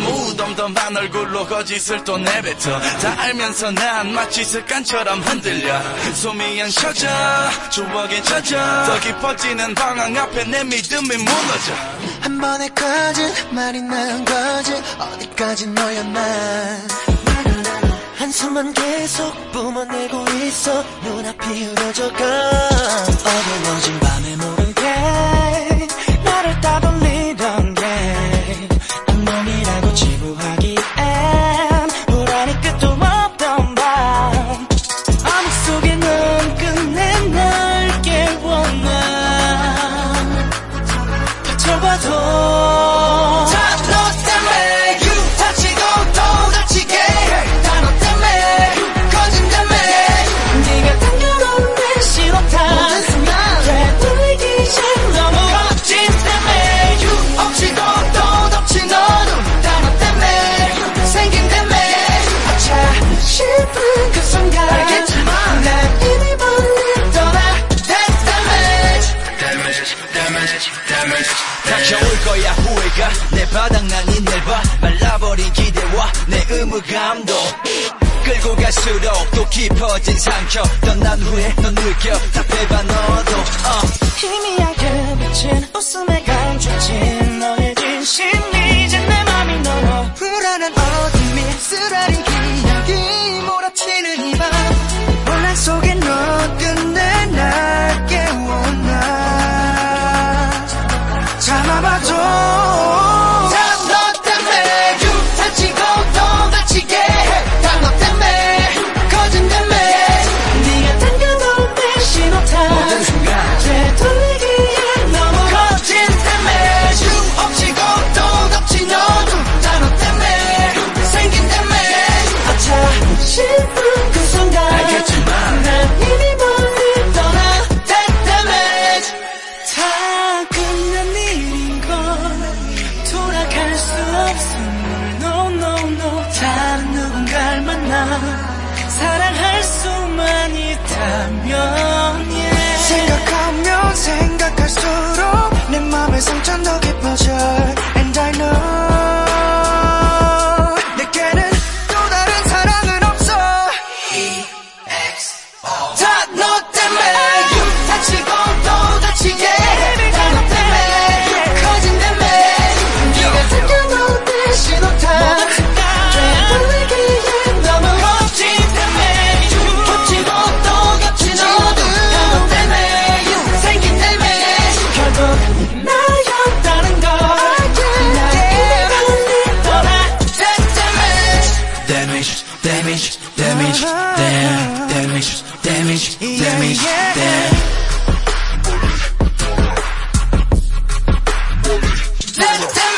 무덤덤한 얼굴로 거짓을 또 내뱉어. 다 알면서 난 마치 습관처럼 흔들려. 소미한 셔져, 추억에 젖어. 더 깊어지는 방황 앞에 내 믿음이 무너져. 한 번에 거짓말이 난 거짓 어디까지 너였나 한숨만 계속 뿜어내고 있어. 눈앞이 흐려져가. 어두워진 밤에 모르게 나를 따돌리던 게한 놈이라고 지루하기엔 불안이 끝도 없던 밤. 암흑 속에 넌 끝내 날 깨워나 버텨봐도 바닥난 인내봐. 말라버린 기대와 내 의무감도 끌고 갈수록 또 깊어진 상처. 떠난 후에 넌 느껴. 답해봐 너도. 어. 희미하게 비친 웃음에 감춰진 사랑할 수만 있다면 yeah. 생각하면 생각할수록 damage, damage, yeah, yeah. damage. Let's go.